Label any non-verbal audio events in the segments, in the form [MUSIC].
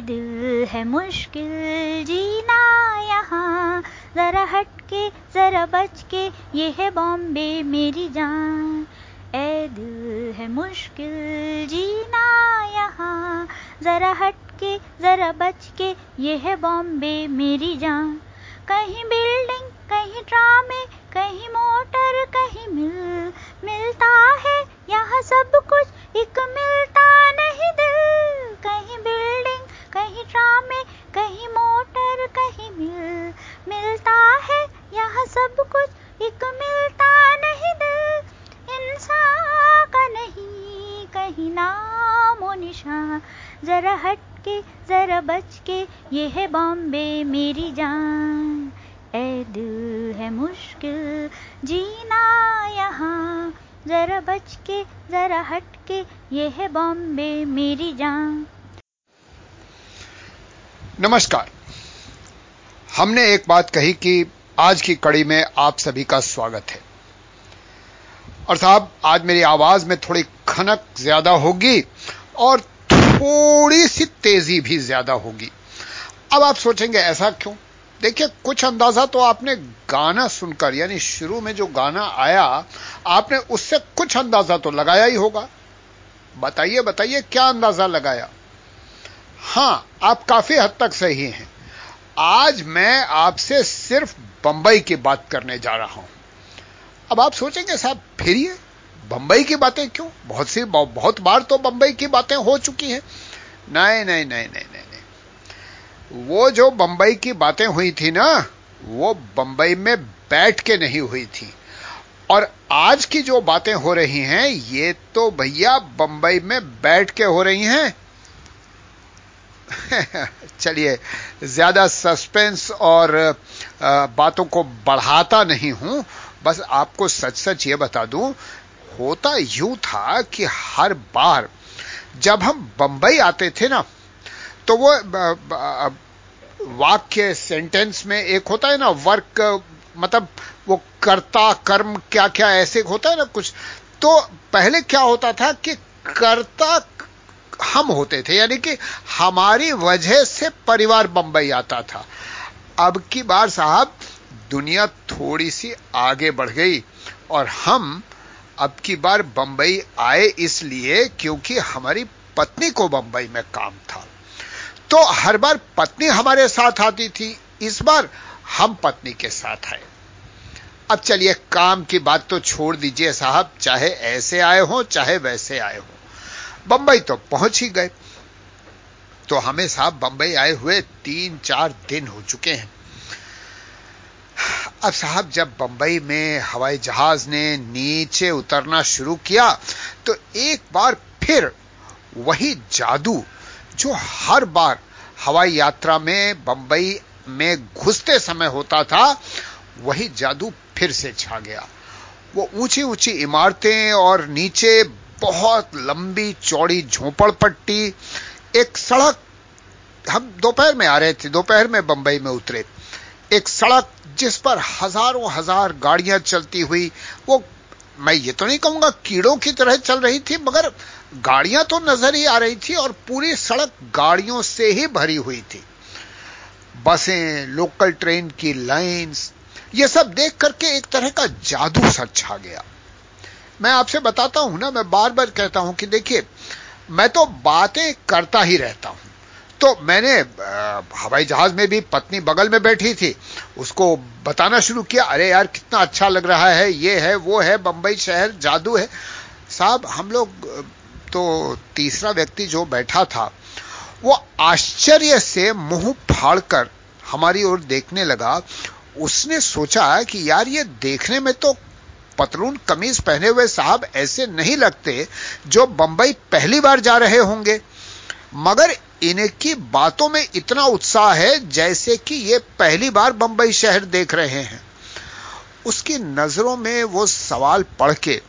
दिल है मुश्किल जीना यहाँ। जरा हट के जरा बच के ये है बॉम्बे मेरी जान। ए दिल है मुश्किल जीना यहाँ। जरा हट के जरा बच के ये है बॉम्बे मेरी जान। कहीं बिल्डिंग, कहीं ड्रामे कहीं मोटर, कहीं मिल। मिलता है यहाँ सब कुछ, एक मिलता नहीं दिल। कहीं बिल्डिंग कहीं ड्रामे कहीं मोटर, कहीं मिल, मिलता है। यहाँ सब कुछ एक मिलता नहीं दिल। इंसान का नहीं, कहीं नामो निशान। जरा हट के जरा बच के ये है बॉम्बे मेरी जान। ए दिल है मुश्किल, जीना यहाँ। जरा बच के जरा हट के ये है बॉम्बे मेरी जान। नमस्कार। हमने एक बात कही कि आज की कड़ी में आप सभी का स्वागत है। और साहब आज मेरी आवाज़ में थोड़ी खनक ज़्यादा होगी और थोड़ी सी तेज़ी भी ज़्यादा होगी। अब आप सोचेंगे, ऐसा क्यों? देखिए, कुछ अंदाज़ा तो आपने गाना सुनकर, यानी शुरू में जो गाना आया, आपने उससे कुछ अंदाज़ा तो लगाया ही होगा। बताइए बताइए, क्या अंदाज़ा लगाया? हाँ, आप काफ़ी हद तक सही हैं। आज मैं आपसे सिर्फ़ बंबई की बात करने जा रहा हूँ। अब आप सोचेंगे, साहब, फिर ये बंबई की बातें क्यों? बहुत सी बहुत बार तो बंबई की बातें हो चुकी हैं। नहीं नहीं नहीं नहीं नहीं। वो जो बंबई की बातें हुई थी ना, वो बंबई में बैठ के नहीं हुई थी। और आज की जो बातें हो रही हैं, ये तो भैया बंबई में बैठ के हो रही हैं। [LAUGHS] चलिए, ज़्यादा सस्पेंस और बातों को बढ़ाता नहीं हूँ। बस आपको सच सच ये बता दूँ, होता यूँ था कि हर बार जब हम बंबई आते थे ना तो वो वाक्य सेंटेंस में एक होता है ना वर्क मतलब वो कर्ता, कर्म क्या क्या ऐसे होता है ना कुछ तो पहले क्या होता था कि कर्ता हम होते थे, यानी कि हमारी वजह से परिवार बंबई आता था। अब की बार साहब, दुनिया थोड़ी सी आगे बढ़ गई और हम अब की बार बंबई आए इसलिए क्योंकि हमारी पत्नी को बंबई में काम था। तो हर बार पत्नी हमारे साथ आती थी, इस बार हम पत्नी के साथ आए। अब चलिए, काम की बात तो छोड़ दीजिए साहब, चाहे ऐसे आए हो, चाहे वैसे आए हो। बंबई तो पहुँच ही गए। तो हमें साहब बंबई आए हुए तीन चार दिन हो चुके हैं। अब साहब जब बंबई में हवाई जहाज़ ने नीचे उतरना शुरू किया तो एक बार फिर वही जादू जो हर बार हवाई यात्रा में बंबई में घुसते समय होता था, वही जादू फिर से छा गया। वो ऊँची ऊँची इमारतें और नीचे बहुत लंबी चौड़ी झोपड़पट्टी एक सड़क, हम दोपहर में आ रहे थे, दोपहर में बंबई में उतरे। एक सड़क जिस पर हज़ारों हज़ार गाड़ियाँ चलती हुई, वो मैं ये तो नहीं कहूँगा कीड़ों की तरह चल रही थी, मगर गाड़ियाँ तो नज़र ही आ रही थी और पूरी सड़क गाड़ियों से ही भरी हुई थी। बसें, लोकल ट्रेन की लाइंस ये सब देख करके एक तरह का जादू सा छा गया। मैं आपसे बताता हूँ ना, मैं बार बार कहता हूँ कि देखिए, मैं तो बातें करता ही रहता हूँ। तो मैंने हवाई जहाज़ में भी पत्नी बगल में बैठी थी, उसको बताना शुरू किया, अरे यार, कितना अच्छा लग रहा है, ये है, वो है, बंबई शहर, जादू है। साहब, हम लोग तो तीसरा व्यक्ति जो बैठा था, वो आश्चर्य से मुँह फाड़कर हमारी ओर देखने लगा। उसने सोचा कि यार, ये देखने में तो पतलून कमीज पहने हुए साहब ऐसे नहीं लगते जो बंबई पहली बार जा रहे होंगे। मगर इनकी बातों में इतना उत्साह है जैसे कि ये पहली बार बंबई शहर देख रहे हैं। उसकी नज़रों में वो सवाल पढ़ के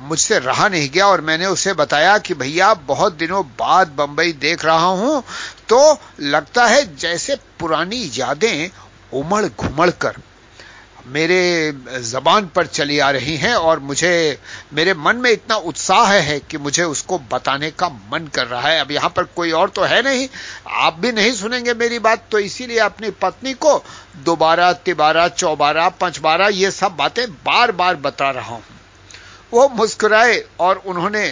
मुझसे रहा नहीं गया और मैंने उसे बताया कि भैया, बहुत दिनों बाद बंबई देख रहा हूँ तो लगता है जैसे पुरानी यादें उमड़ घुमड़ कर। मेरे जबान पर चली आ रही हैं और मुझे, मेरे मन में इतना उत्साह है कि मुझे उसको बताने का मन कर रहा है। अब यहाँ पर कोई और तो है नहीं। आप भी नहीं सुनेंगे मेरी बात तो इसीलिए अपनी पत्नी को दोबारा, तिबारा, चौबारा, पंचबारा, ये सब बातें बार बार बता रहा हूँ। वो मुस्कुराए और उन्होंने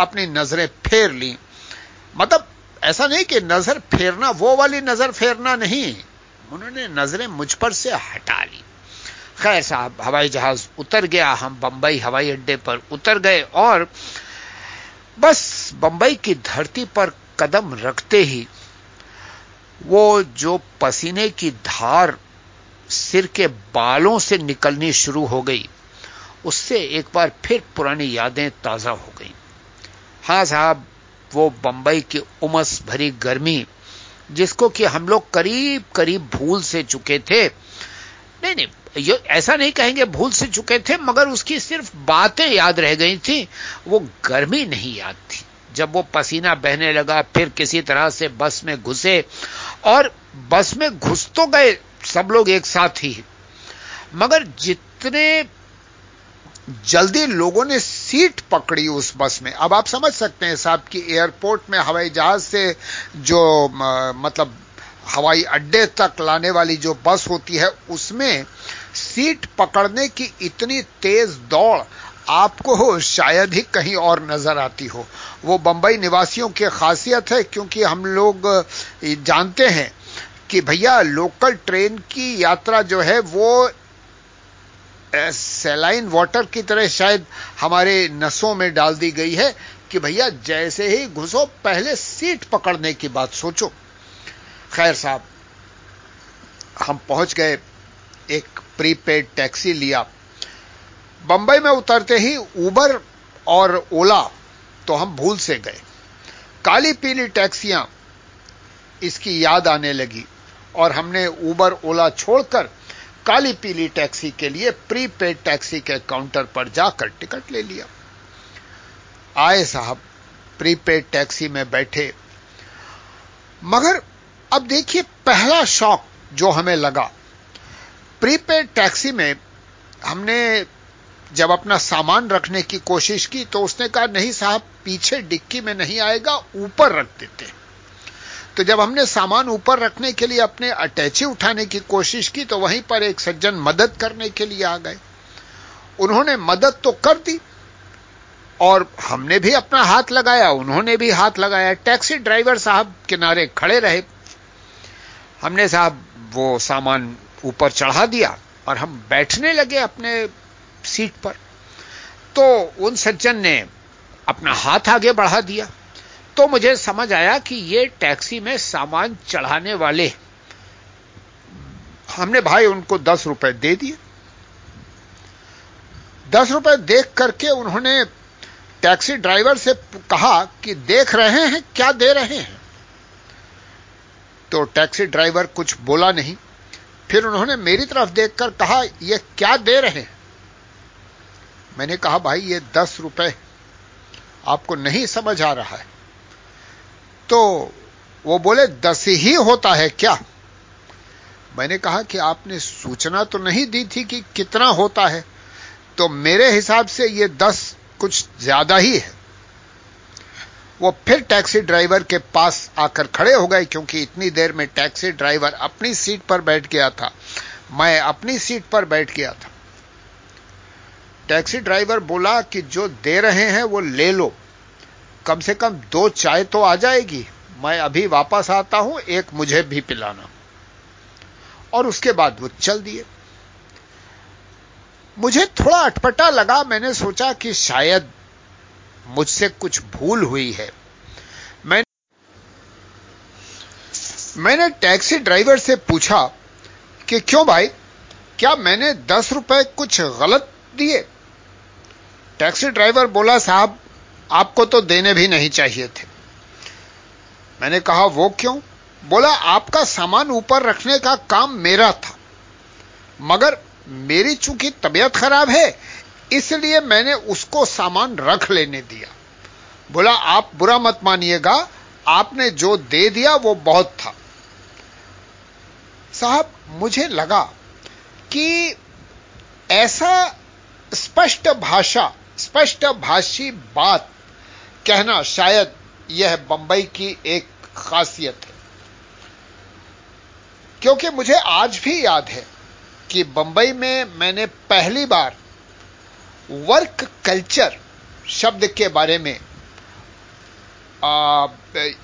अपनी नज़रें फेर ली। मतलब ऐसा नहीं कि नज़र फेरना, वो वाली नज़र फेरना नहीं। उन्होंने नज़रें मुझ पर से हटा ली। खैर साहब, हवाई जहाज़ उतर गया, हम बंबई हवाई अड्डे पर उतर गए और बस बंबई की धरती पर कदम रखते ही वो जो पसीने की धार सिर के बालों से निकलनी शुरू हो गई, उससे एक बार फिर पुरानी यादें ताज़ा हो गई। हाँ साहब, वो बंबई की उमस भरी गर्मी जिसको कि हम लोग करीब करीब भूल से चुके थे। नहीं नहीं, ये, ऐसा नहीं कहेंगे भूल से चुके थे, मगर उसकी सिर्फ़ बातें याद रह गई थी। वो गर्मी नहीं याद थी। जब वो पसीना बहने लगा, फिर किसी तरह से बस में घुसे और बस में घुस तो गए सब लोग एक साथ ही। मगर जितने जल्दी लोगों ने सीट पकड़ी उस बस में। अब आप समझ सकते हैं साहब कि एयरपोर्ट में हवाई जहाज़ से जो मतलब हवाई अड्डे तक लाने वाली जो बस होती है, उसमें सीट पकड़ने की इतनी तेज दौड़ आपको हो शायद ही कहीं और नज़र आती हो। वो बंबई निवासियों की खासियत है, क्योंकि हम लोग जानते हैं कि भैया, लोकल ट्रेन की यात्रा जो है, वो सेलाइन वाटर की तरह शायद हमारे नसों में डाल दी गई है कि भैया जैसे ही घुसो, पहले सीट पकड़ने की बात सोचो। खैर साहब, हम पहुँच गए, एक प्रीपेड टैक्सी लिया। बंबई में उतरते ही उबर और ओला तो हम भूल से गए। काली पीली टैक्सियाँ इसकी याद आने लगी और हमने उबर ओला छोड़कर काली पीली टैक्सी के लिए प्रीपेड टैक्सी के काउंटर पर जाकर टिकट ले लिया। आए साहब, प्रीपेड टैक्सी में बैठे। मगर अब देखिए पहला शौक जो हमें लगा। प्रीपेड टैक्सी में हमने जब अपना सामान रखने की कोशिश की तो उसने कहा, नहीं साहब, पीछे डिक्की में नहीं आएगा, ऊपर रख देते तो जब हमने सामान ऊपर रखने के लिए अपने अटैची उठाने की कोशिश की तो वहीं पर एक सज्जन मदद करने के लिए आ गए। उन्होंने मदद तो कर दी, और हमने भी अपना हाथ लगाया, उन्होंने भी हाथ लगाया। टैक्सी ड्राइवर साहब किनारे खड़े रहे। हमने साहब वो सामान ऊपर चढ़ा दिया, और हम बैठने लगे अपने सीट पर। तो उन सज्जन ने अपना हाथ आगे बढ़ा दिया। तो मुझे समझ आया कि ये टैक्सी में सामान चढ़ाने वाले। हमने भाई उनको दस रुपए दे दिए। दस रुपए देख करके उन्होंने टैक्सी ड्राइवर से कहा कि देख रहे हैं, क्या दे रहे हैं? तो टैक्सी ड्राइवर कुछ बोला नहीं। फिर उन्होंने मेरी तरफ़ देखकर कहा यह क्या दे रहे हैं? मैंने कहा, भाई, ये दस रुपए आपको नहीं समझ आ रहा है। तो वो बोले, दस ही होता है क्या? मैंने कहा कि, आपने सूचना तो नहीं दी थी कि कितना होता है? तो मेरे हिसाब से ये दस कुछ ज़्यादा ही है. वो फिर टैक्सी ड्राइवर के पास आकर खड़े हो गए, क्योंकि इतनी देर में टैक्सी ड्राइवर अपनी सीट पर बैठ गया था। मैं अपनी सीट पर बैठ गया था। टैक्सी ड्राइवर बोला कि, जो दे रहे हैं वो ले लो। कम से कम दो चाय तो आ जाएगी। मैं अभी वापस आता हूँ, एक मुझे भी पिलाना। और उसके बाद वो चल दिए। मुझे थोड़ा अटपटा लगा, मैंने सोचा कि शायद मुझसे कुछ भूल हुई है। मैं मैंने टैक्सी ड्राइवर से पूछा कि, क्यों भाई? क्या मैंने दस रुपए कुछ गलत दिए? टैक्सी ड्राइवर बोला, साहब आपको तो देने भी नहीं चाहिए थे। मैंने कहा, वो क्यों? बोला, आपका सामान ऊपर रखने का काम मेरा था, मगर मेरी चूँकि तबीयत खराब है, इसलिए मैंने उसको सामान रख लेने दिया। बोला, आप बुरा मत मानिएगा, आपने जो दे दिया वो बहुत था। साहब, मुझे लगा कि ऐसा स्पष्ट भाषा, स्पष्ट भाषी बात कहना शायद यह बंबई की एक खासियत है। क्योंकि मुझे आज भी याद है कि बंबई में मैंने पहली बार वर्क कल्चर शब्द के बारे में आ,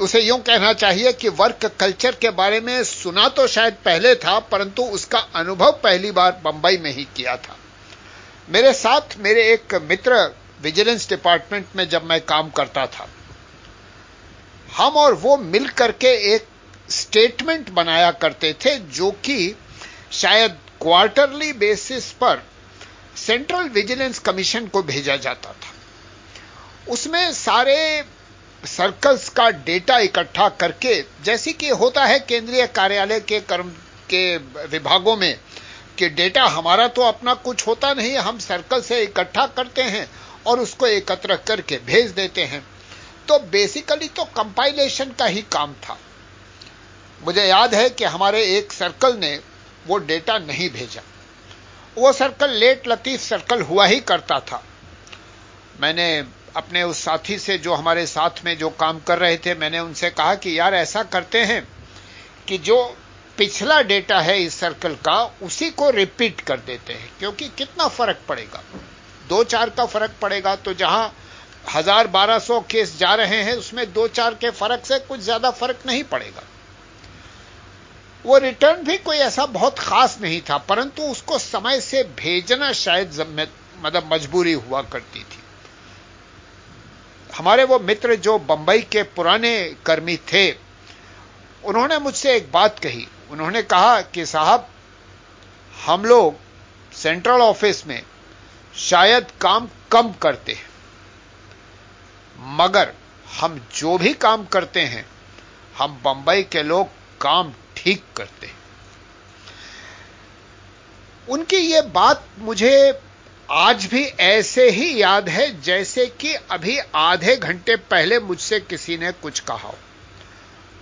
उसे यूँ कहना चाहिए कि वर्क कल्चर के बारे में सुना तो शायद पहले था परंतु उसका अनुभव पहली बार बंबई में ही किया था। मेरे साथ मेरे एक मित्र विजिलेंस डिपार्टमेंट में जब मैं काम करता था, हम और वो मिल करके एक स्टेटमेंट बनाया करते थे जो कि शायद क्वार्टरली बेसिस पर सेंट्रल विजिलेंस कमीशन को भेजा जाता था। उसमें सारे सर्कल्स का डेटा इकट्ठा करके, जैसे कि होता है केंद्रीय कार्यालय के कर्म के विभागों में कि डेटा हमारा तो अपना कुछ होता नहीं, हम सर्कल से इकट्ठा करते हैं और उसको एकत्र करके भेज देते हैं। तो बेसिकली तो कंपाइलेशन का ही काम था। मुझे याद है कि हमारे एक सर्कल ने वो डेटा नहीं भेजा। वो सर्कल लेट लतीफ सर्कल हुआ ही करता था। मैंने अपने उस साथी से जो हमारे साथ में जो काम कर रहे थे, मैंने उनसे कहा कि यार ऐसा करते हैं कि जो पिछला डेटा है इस सर्कल का, उसी को रिपीट कर देते हैं, क्योंकि कितना फ़र्क पड़ेगा? दो चार का फ़र्क पड़ेगा तो जहाँ हज़ार बारह सौ केस जा रहे हैं, उसमें दो चार के फ़र्क से कुछ ज़्यादा फ़र्क नहीं पड़ेगा। वो रिटर्न भी कोई ऐसा बहुत खास नहीं था, परंतु उसको समय से भेजना शायद मतलब मजबूरी हुआ करती थी। हमारे वो मित्र जो बंबई के पुराने कर्मी थे, उन्होंने मुझसे एक बात कही। उन्होंने कहा कि साहब, हम लोग सेंट्रल ऑफ़िस में शायद काम कम करते हैं। मगर हम जो भी काम करते हैं, हम बंबई के लोग काम ठीक करते हैं। उनकी ये बात मुझे आज भी ऐसे ही याद है, जैसे कि अभी आधे घंटे पहले मुझसे किसी ने कुछ कहा हो।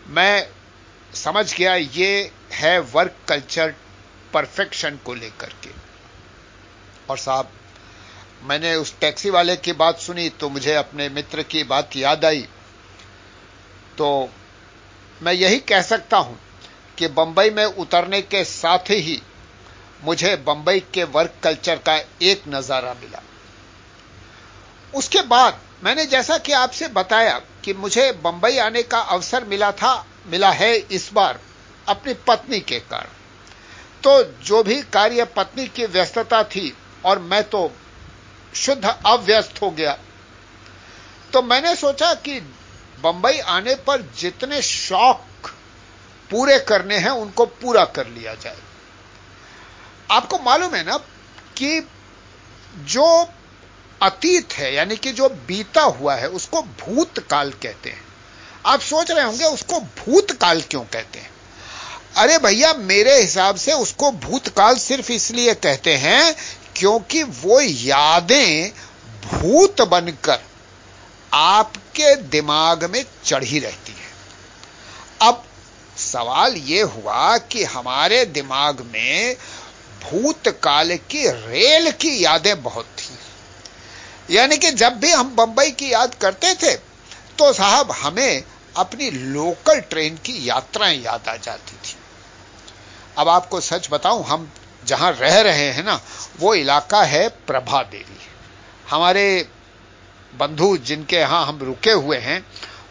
मैं समझ गया, ये है वर्क कल्चर परफेक्शन को लेकर के। और साहब मैंने उस टैक्सी वाले की बात सुनी तो मुझे अपने मित्र की बात याद आई। तो मैं यही कह सकता हूँ कि बंबई में उतरने के साथ ही मुझे बंबई के वर्क कल्चर का एक नज़ारा मिला। उसके बाद मैंने जैसा कि आपसे बताया कि मुझे बंबई आने का अवसर मिला था, मिला है इस बार अपनी पत्नी के कारण। तो जो भी कार्य पत्नी की व्यस्तता थी और मैं तो शुद्ध अव्यस्त हो गया। तो मैंने सोचा कि बंबई आने पर जितने शौक पूरे करने हैं, उनको पूरा कर लिया जाए। आपको मालूम है ना कि जो अतीत है, यानी कि जो बीता हुआ है, उसको भूतकाल कहते हैं। आप सोच रहे होंगे, उसको भूतकाल क्यों कहते हैं? अरे भैया, मेरे हिसाब से उसको भूतकाल सिर्फ़ इसलिए कहते हैं क्योंकि वो यादें भूत बनकर आपके दिमाग में चढ़ी रहती है। अब सवाल यह हुआ कि हमारे दिमाग में भूतकाल की रेल की यादें बहुत थी। यानी कि जब भी हम बंबई की याद करते थे तो साहब हमें अपनी लोकल ट्रेन की यात्राएँ याद आ जाती थी। अब आपको सच बताऊँ, हम जहाँ रह रहे हैं ना वो इलाका है प्रभा देवी। हमारे बंधु जिनके यहाँ हम रुके हुए हैं,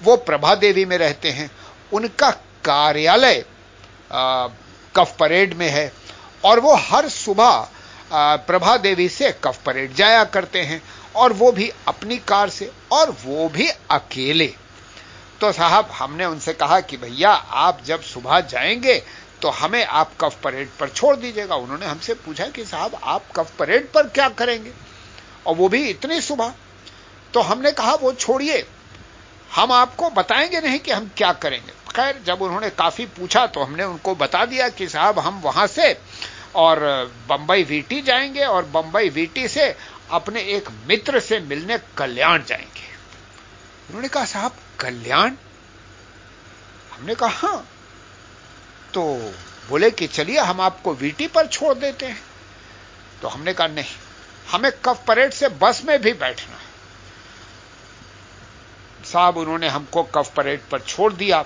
वो प्रभा देवी में रहते हैं। उनका कार्यालय कफ परेड में है और वो हर सुबह प्रभा देवी से कफ परेड जाया करते हैं और वो भी अपनी कार से और वो भी अकेले। तो साहब, हमने उनसे कहा कि भैया, आप जब सुबह जाएँगे तो हमें आप कफ परेड पर छोड़ दीजिएगा। उन्होंने हमसे पूछा कि साहब, आप कफ परेड पर क्या करेंगे? और वो भी इतनी सुबह। तो हमने कहा, वो छोड़िए। हम आपको बताएँगे नहीं कि हम क्या करेंगे। खैर, जब उन्होंने काफ़ी पूछा तो हमने उनको बता दिया कि साहब, हम वहाँ से और बंबई वीटी जाएँगे और बंबई वीटी से अपने एक मित्र से मिलने कल्याण जाएँगे। उन्होंने कहा, साहब, कल्याण? हमने कहा, हाँ। तो बोले कि चलिए हम आपको वीटी पर छोड़ देते हैं। तो हमने कहा, नहीं, हमें कफ परेड से बस में भी बैठना है। साहब, उन्होंने हमको कफ परेड पर छोड़ दिया।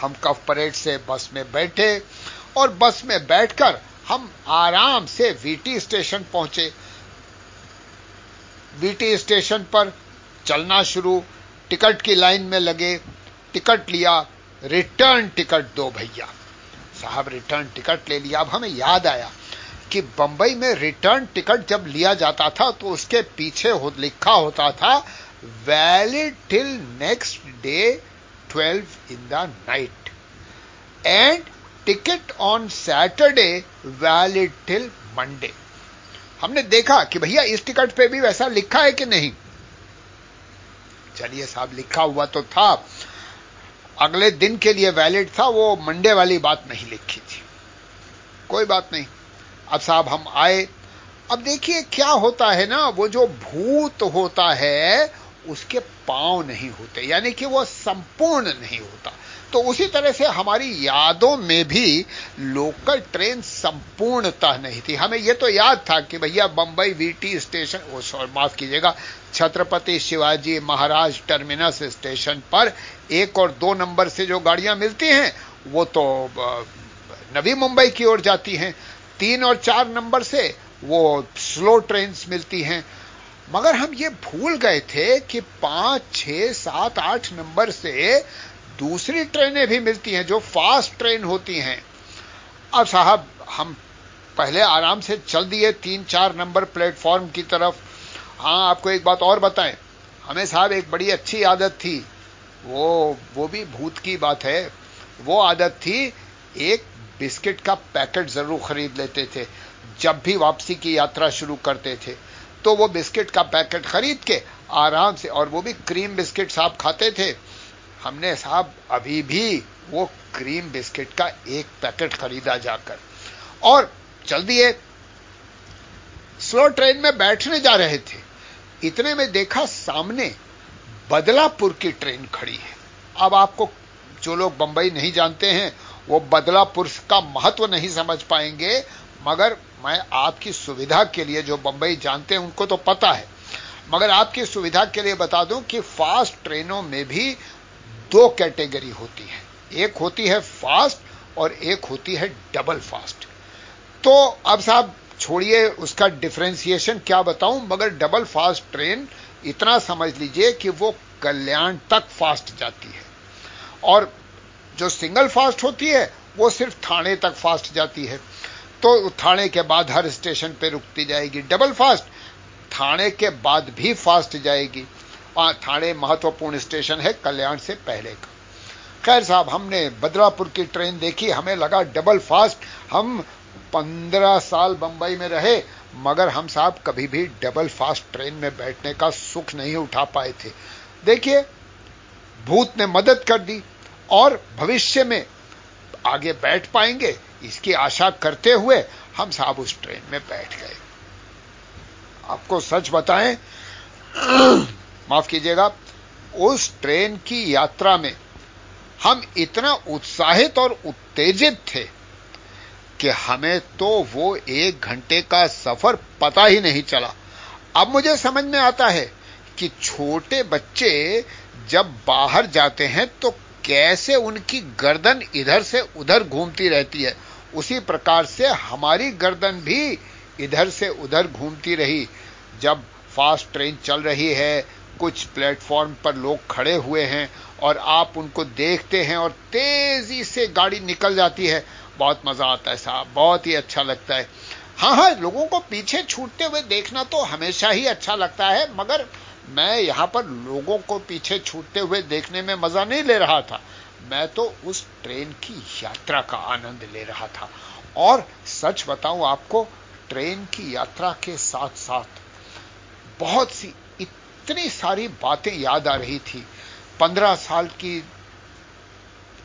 हम कफ परेड से बस में बैठे और बस में बैठकर हम आराम से वीटी स्टेशन पहुँचे। वीटी स्टेशन पर चलना शुरू। टिकट की लाइन में लगे, टिकट लिया रिटर्न टिकट दो भैया। साहब रिटर्न टिकट ले लिया। अब हमें याद आया कि बंबई में रिटर्न टिकट जब लिया जाता था तो उसके पीछे हो, लिखा होता था valid till next day 12 in the night and ticket on Saturday valid till Monday हमने देखा कि भैया इस टिकट पे भी वैसा लिखा है कि नहीं? चलिए साहब लिखा हुआ तो था। अगले दिन के लिए वैलिड था, वो मंडे वाली बात नहीं लिखी थी। कोई बात नहीं। अब साहब हम आए। अब देखिए क्या होता है ना, वो जो भूत होता है, उसके पाँव नहीं होते। यानी कि वो संपूर्ण नहीं होता। तो उसी तरह से हमारी यादों में भी लोकल ट्रेन संपूर्णता नहीं थी। हमें यह तो याद था कि भैया बंबई वीटी स्टेशन सॉरी, माफ़ कीजिएगा, छत्रपति शिवाजी महाराज टर्मिनस स्टेशन पर एक और दो नंबर से जो गाड़ियाँ मिलती हैं, वो तो नवी मुंबई की ओर जाती हैं। तीन और चार नंबर से वो स्लो ट्रेन मिलती हैं। मगर हम ये भूल गए थे कि पाँच, छह, सात, आठ नंबर से दूसरी ट्रेनें भी मिलती हैं, जो फास्ट ट्रेन होती हैं। अब साहब, हम पहले आराम से चल दिए तीन चार नंबर प्लेटफॉर्म की तरफ़। हाँ आपको एक बात और बताएँ। हमें साहब एक बड़ी अच्छी आदत थी। वो वो भी भूत की बात है। वो आदत थी, एक बिस्किट का पैकेट ज़रूर खरीद लेते थे, जब भी वापसी की यात्रा शुरू करते थे। तो वो बिस्किट का पैकेट खरीद के आराम से, और वो भी क्रीम बिस्किट साहब खाते थे हमने साहब अभी भी वो क्रीम बिस्किट का एक पैकेट खरीदा जाकर। और चल दिए स्लो ट्रेन में बैठने जा रहे थे। इतने में देखा सामने बदलापुर की ट्रेन खड़ी है। अब आपको जो लोग बंबई नहीं जानते हैं, वो बदलापुर का महत्व नहीं समझ पाएँगे। मगर मैं आपकी सुविधा के लिए जो बंबई जानते हैं, उनको तो पता है। मगर आपकी सुविधा के लिए बता दूँ कि फास्ट ट्रेनों में भी दो कैटेगरी होती है। एक होती है फास्ट और एक होती है डबल फास्ट। तो अब साहब, छोड़िए उसका डिफ्रेंसिएशन क्या बताऊँ? मगर डबल फास्ट ट्रेन इतना समझ लीजिए कि वो कल्याण तक फास्ट जाती है। और जो सिंगल फास्ट होती है, वो सिर्फ़ थाने तक फास्ट जाती है। तो थाने के बाद हर स्टेशन पे रुकती जाएगी डबल फास्ट, थाने के बाद भी फास्ट जाएगी। थाने महत्वपूर्ण स्टेशन है कल्याण से पहले। का खैर साहब, हमने बदलापुर की ट्रेन देखी, हमें लगा डबल फास्ट। हम पंद्रह साल बंबई में रहे, मगर हम साहब कभी भी डबल फास्ट ट्रेन में बैठने का सुख नहीं उठा पाए थे। देखिए, भूत ने मदद कर दी और भविष्य में आगे बैठ पाएँगे, इसकी आशा करते हुए हम साहब उस ट्रेन में बैठ गए। आपको सच बताएँ माफ़ कीजिएगा, उस ट्रेन की यात्रा में हम इतना उत्साहित और उत्तेजित थे कि हमें तो वो एक घंटे का सफ़र पता ही नहीं चला। अब मुझे समझ में आता है कि छोटे बच्चे जब बाहर जाते हैं तो कैसे उनकी गर्दन इधर से उधर घूमती रहती है। उसी प्रकार से हमारी गर्दन भी इधर से उधर घूमती रही। जब फास्ट ट्रेन चल रही है कुछ प्लेटफॉर्म पर लोग खड़े हुए हैं और आप उनको देखते हैं और तेज़ी से गाड़ी निकल जाती है। बहुत मज़ा आता है साहब, बहुत ही अच्छा लगता है। हाँ हाँ लोगों को पीछे छूटते हुए देखना तो हमेशा ही अच्छा लगता है, मगर मैं यहाँ पर लोगों को पीछे छूटते हुए देखने में मज़ा नहीं ले रहा था। मैं तो उस ट्रेन की यात्रा का आनंद ले रहा था। और सच बताऊँ आपको, ट्रेन की यात्रा के साथ साथ बहुत सी इतनी सारी बातें याद आ रही थी। पंद्रह साल की,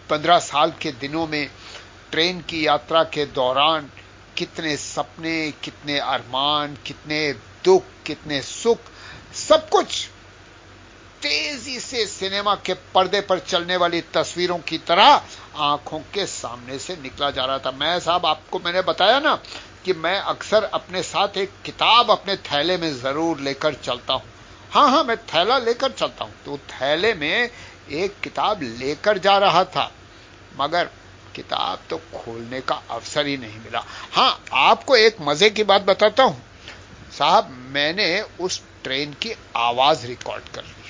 पंद्रह साल के दिनों में ट्रेन की यात्रा के दौरान कितने सपने, कितने अरमान, कितने दुख, कितने सुख, सब कुछ तेज़ी से सिनेमा के पर्दे पर चलने वाली तस्वीरों की तरह आँखों के सामने से निकला जा रहा था। मैं साहब, आपको मैंने बताया ना कि मैं अक्सर अपने साथ एक किताब अपने थैले में ज़रूर लेकर चलता हूँ। हाँ हाँ, मैं थैला लेकर चलता हूँ। तो थैले में एक किताब लेकर जा रहा था, मगर किताब तो खोलने का अवसर ही नहीं मिला। हाँ, आपको एक मज़े की बात बताता हूँ। साहब, मैंने उस ट्रेन की आवाज़ रिकॉर्ड कर ली।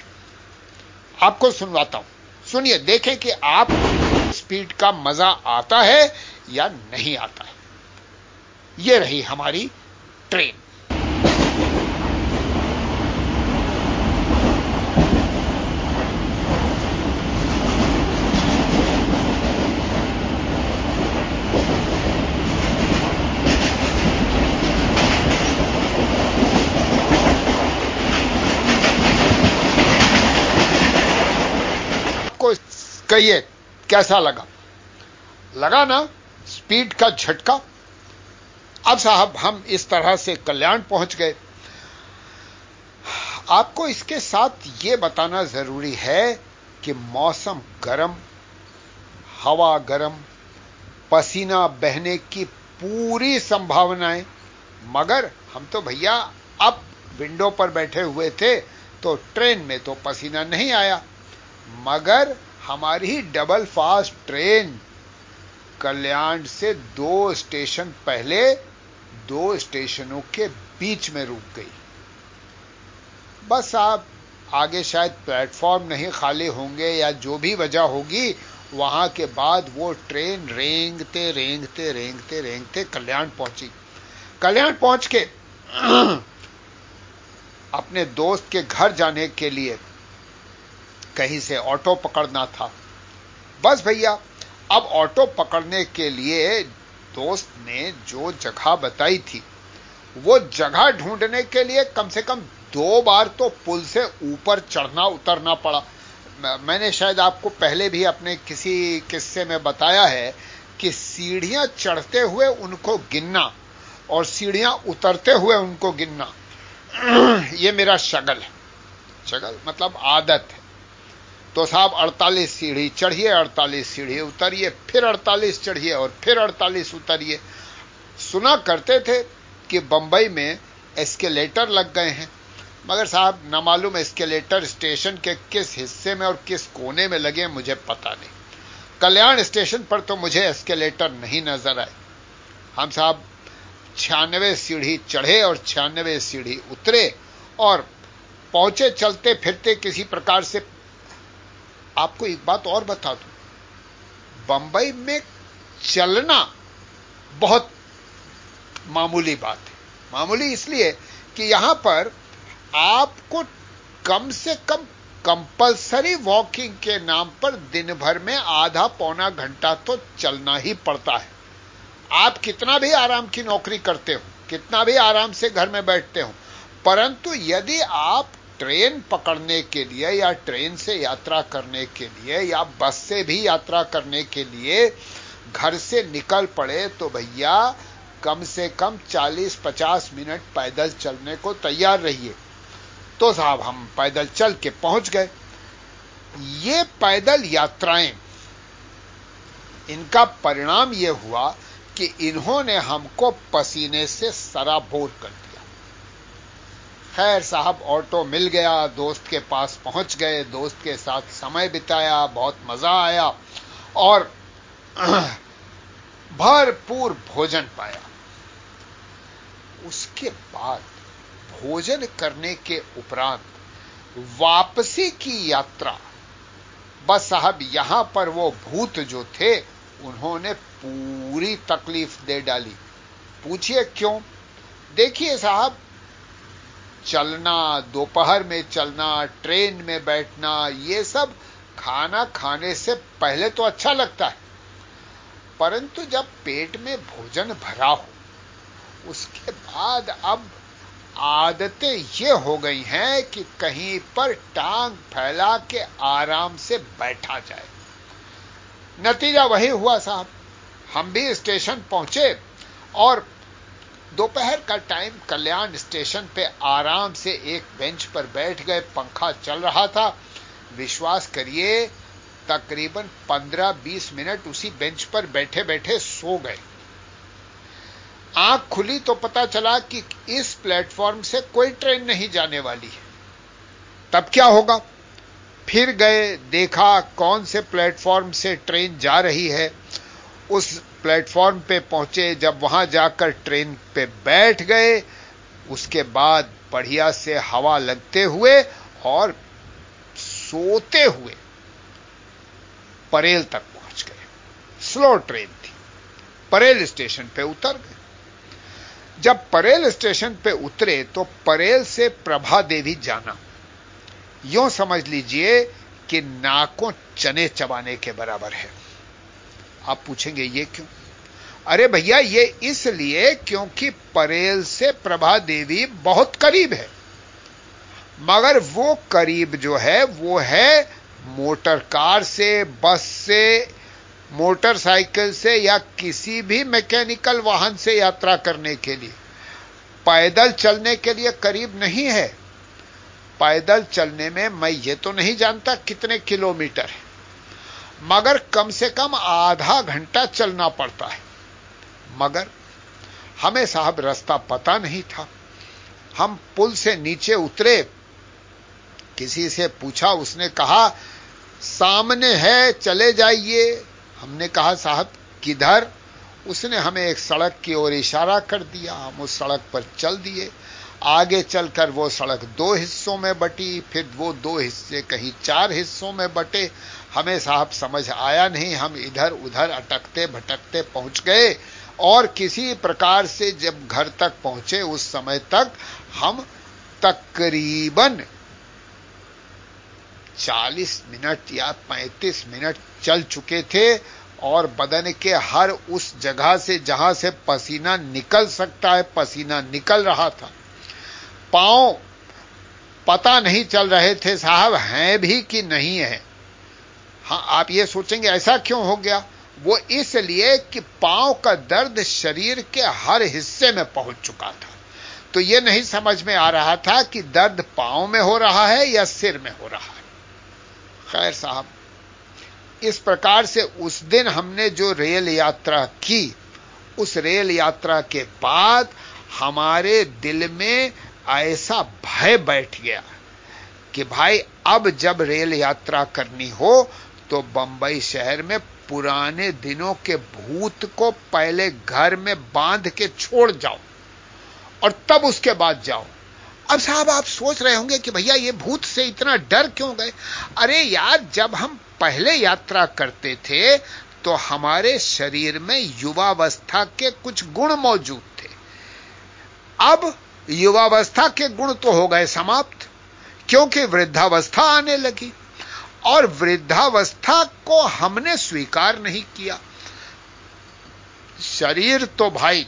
आपको सुनवाता हूँ। सुनिए, देखें कि आप स्पीड का मज़ा आता है या नहीं आता है। यह रही हमारी ट्रेन। कहिए, कैसा लगा? लगा ना? स्पीड का झटका। अब साहब, हम इस तरह से कल्याण पहुँच गए। आपको इसके साथ यह बताना ज़रूरी है कि मौसम गर्म, हवा गर्म, पसीना बहने की पूरी संभावनाएँ, मगर हम तो भैया अब विंडो पर बैठे हुए थे तो ट्रेन में तो पसीना नहीं आया। मगर हमारी डबल फास्ट ट्रेन कल्याण से दो स्टेशन पहले दो स्टेशनों के बीच में रुक गई। बस आप आगे शायद प्लेटफॉर्म नहीं खाली होंगे या जो भी वजह होगी, वहाँ के बाद वो ट्रेन रेंगते रेंगते रेंगते रेंगते कल्याण पहुँची। कल्याण पहुँच के [CLEARS THROAT] अपने दोस्त के घर जाने के लिए कहीं से ऑटो पकड़ना था। बस भैया, अब ऑटो पकड़ने के लिए दोस्त ने जो जगह बताई थी, वो जगह ढूँढने के लिए कम से कम दो बार तो पुल से ऊपर चढ़ना, उतरना पड़ा। मैंने शायद आपको पहले भी अपने किसी किस्से में बताया है कि सीढ़ियाँ चढ़ते हुए उनको गिनना और सीढ़ियाँ उतरते हुए उनको गिनना, [CLEARS THROAT] ये मेरा शगल है। शगल मतलब आदत है। तो साहब 48 सीढ़ी चढ़िए 48 सीढ़ी उतरिए, फिर 48 चढ़िए और फिर 48 उतरिए। सुना करते थे कि बंबई में एस्केलेटर लग गए हैं। मगर साहब, न मालूम एस्केलेटर स्टेशन के किस हिस्से में और किस कोने में लगे मुझे पता नहीं। कल्याण स्टेशन पर तो मुझे एस्केलेटर नहीं नज़र आए। हम साहब, छियानवे सीढ़ी चढ़े और छियानवे सीढ़ी उतरे और पहुँचे, चलते फिरते किसी प्रकार से आपको एक बात और बता दूँ। बंबई में चलना बहुत मामूली बात है। मामूली इसलिए कि यहाँ पर आपको कम से कम कंपलसरी वॉकिंग के नाम पर दिन भर में आधा पौना घंटा तो चलना ही पड़ता है। आप कितना भी आराम की नौकरी करते हो, कितना भी आराम से घर में बैठते हो, परंतु यदि आप ट्रेन पकड़ने के लिए या ट्रेन से यात्रा करने के लिए या बस से भी यात्रा करने के लिए घर से निकल पड़े तो भैया कम से कम 40-50 मिनट पैदल चलने को तैयार रहिए। तो साहब हम पैदल चल के पहुँच गए। ये पैदल यात्राएँ, इनका परिणाम यह हुआ कि इन्होंने हमको पसीने से सराबोर कर दिया। खैर साहब ऑटो मिल गया, दोस्त के पास पहुँच गए, दोस्त के साथ समय बिताया, बहुत मज़ा आया और [CLEARS THROAT] भरपूर भोजन पाया। उसके बाद भोजन करने के उपरांत वापसी की यात्रा। बस साहब, यहाँ पर वो भूत जो थे, उन्होंने पूरी तकलीफ़ दे डाली। पूछिए क्यों? देखिए साहब चलना, दोपहर में चलना, ट्रेन में बैठना, ये सब खाना खाने से पहले तो अच्छा लगता है। परंतु जब पेट में भोजन भरा हो, उसके बाद अब आदतें ये हो गई हैं कि कहीं पर टांग फैला के आराम से बैठा जाए। नतीजा वही हुआ साहब। हम भी स्टेशन पहुँचे और दोपहर का टाइम कल्याण स्टेशन पे आराम से एक बेंच पर बैठ गए, पंखा चल रहा था। विश्वास करिए, तकरीबन 15-20 मिनट उसी बेंच पर बैठे बैठे सो गए। आँख खुली तो पता चला कि इस प्लेटफॉर्म से कोई ट्रेन नहीं जाने वाली है। तब क्या होगा? फिर गए, देखा कौन से प्लेटफॉर्म से ट्रेन जा रही है। उस प्लेटफॉर्म पे पहुँचे, जब वहाँ जाकर ट्रेन पे बैठ गए, उसके बाद बढ़िया से हवा लगते हुए और सोते हुए परेल तक पहुँच गए। स्लो ट्रेन थी। परेल स्टेशन पे उतर गए। जब परेल स्टेशन पे उतरे तो परेल से प्रभा देवी जाना। यो समझ लीजिए कि नाकों चने चबाने के बराबर है। आप पूछेंगे ये क्यों? अरे भैया, ये इसलिए क्योंकि परेल से प्रभा देवी बहुत करीब है। मगर वो करीब जो है, वो है मोटर कार से, बस से मोटरसाइकिल से या किसी भी मैकेनिकल वाहन से यात्रा करने के लिए। पैदल चलने के लिए करीब नहीं है। पैदल चलने में मैं ये तो नहीं जानता कितने किलोमीटर है। मगर कम से कम आधा घंटा चलना पड़ता है। मगर हमें साहब रास्ता पता नहीं था। हम पुल से नीचे उतरे, किसी से पूछा, उसने कहा, सामने है, चले जाइए। हमने कहा, साहब, किधर? उसने हमें एक सड़क की ओर इशारा कर दिया। हम उस सड़क पर चल दिए। आगे चलकर वो सड़क दो हिस्सों में बटी, फिर वो दो हिस्से कहीं चार हिस्सों में बटे। हमें साहब समझ आया नहीं, हम इधर उधर अटकते भटकते पहुँच गए और किसी प्रकार से जब घर तक पहुँचे, उस समय तक हम तकरीबन 40 मिनट या 35 मिनट चल चुके थे और बदन के हर उस जगह से जहाँ से पसीना निकल सकता है, पसीना निकल रहा था। पाँव पता नहीं चल रहे थे, साहब, हैं भी कि नहीं है? हाँ आप ये सोचेंगे, ऐसा क्यों हो गया? वो इसलिए कि पाँव का दर्द शरीर के हर हिस्से में पहुँच चुका था। तो ये नहीं समझ में आ रहा था कि दर्द पाँव में हो रहा है या सिर में हो रहा है। खैर साहब, इस प्रकार से उस दिन हमने जो रेल यात्रा की, उस रेल यात्रा के बाद हमारे दिल में ऐसा भय बैठ गया कि भाई, अब जब रेल यात्रा करनी हो तो बंबई शहर में पुराने दिनों के भूत को पहले घर में बाँध के छोड़ जाओ और तब उसके बाद जाओ। अब साहब आप सोच रहे होंगे कि भैया ये भूत से इतना डर क्यों गए? अरे यार, जब हम पहले यात्रा करते थे तो हमारे शरीर में युवावस्था के कुछ गुण मौजूद थे। अब युवावस्था के गुण तो हो गए समाप्त, क्योंकि वृद्धावस्था आने लगी। और वृद्धावस्था को हमने स्वीकार नहीं किया। शरीर तो भाई,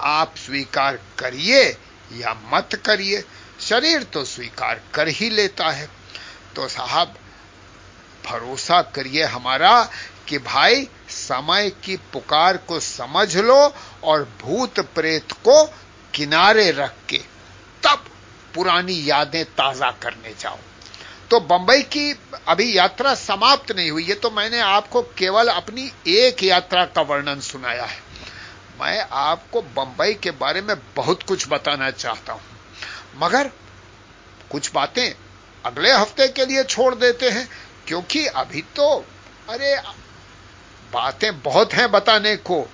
आप स्वीकार करिए या मत करिए, शरीर तो स्वीकार कर ही लेता है। तो साहब, भरोसा करिए हमारा कि भाई, समय की पुकार को समझ लो और भूत प्रेत को किनारे रख के तब पुरानी यादें ताज़ा करने जाओ। तो बंबई की अभी यात्रा समाप्त नहीं हुई है तो मैंने आपको केवल अपनी एक यात्रा का वर्णन सुनाया है। मैं आपको बंबई के बारे में बहुत कुछ बताना चाहता हूँ। मगर कुछ बातें अगले हफ़्ते के लिए छोड़ देते हैं, क्योंकि अभी तो अरे, बातें बहुत हैं बताने को।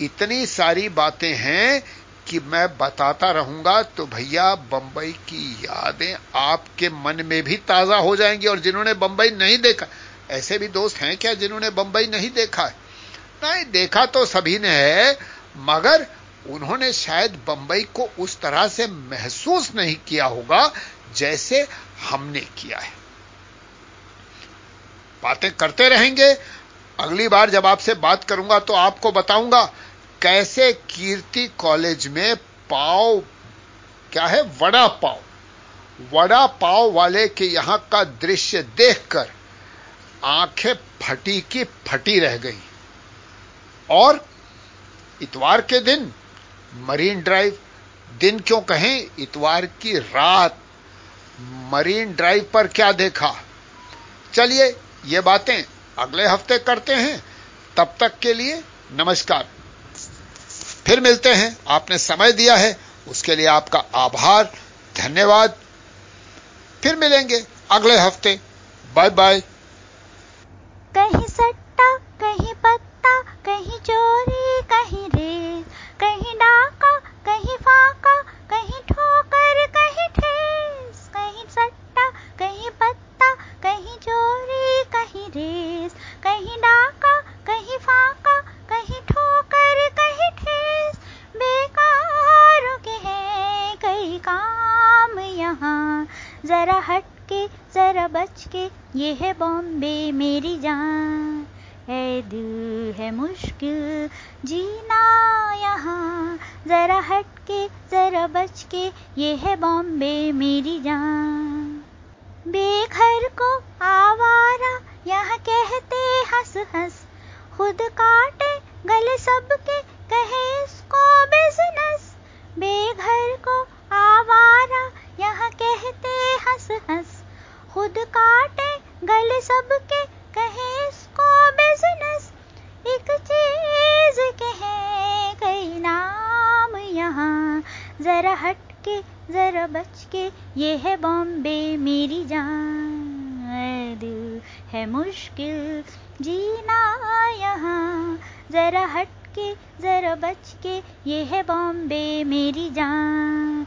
इतनी सारी बातें हैं कि मैं बताता रहूँगा तो भैया बंबई की यादें आपके मन में भी ताज़ा हो जाएँगी और जिन्होंने बंबई नहीं देखा, ऐसे भी दोस्त हैं क्या जिन्होंने बंबई नहीं देखा? नहीं, देखा तो सभी ने है मगर उन्होंने शायद बंबई को उस तरह से महसूस नहीं किया होगा जैसे हमने किया है। बातें करते रहेंगे। अगली बार जब आपसे बात करूँगा तो आपको बताऊँगा कैसे कीर्ति कॉलेज में पाव, क्या है, वड़ा पाव? वड़ा पाव वाले के यहाँ का दृश्य देखकर आँखें फटी की फटी रह गई। और इतवार के दिन, मरीन ड्राइव, दिन क्यों कहें, इतवार की रात, मरीन ड्राइव पर क्या देखा? चलिए, ये बातें अगले हफ़्ते करते हैं। तब तक के लिए नमस्कार। फिर मिलते हैं। आपने समय दिया है। उसके लिए आपका आभार। धन्यवाद। फिर मिलेंगे अगले हफ़्ते। Bye bye. कहीं सट्टा, कहीं पत्ता, कहीं चोरी। जरा हट के जरा बच के ये है बॉम्बे मेरी जान। है दिल है मुश्किल, जीना यहाँ। जरा हट के जरा बच के ये है बॉम्बे मेरी जान। बेघर को आवारा, यहाँ कहते हंस हंस। खुद काटे गले सबके, कहे इसको बिज़नेस बेघर को आवारा कहते हंस हंस, खुद काटे गल सबके कहे इसको बिज़नेस एक चीज़ के है कई नाम यहाँ, जरा हट के जरा बच के ये है बॉम्बे मेरी जान। दिल है मुश्किल जीना यहाँ, जरा हट के जरा बच के ये है बॉम्बे मेरी जान।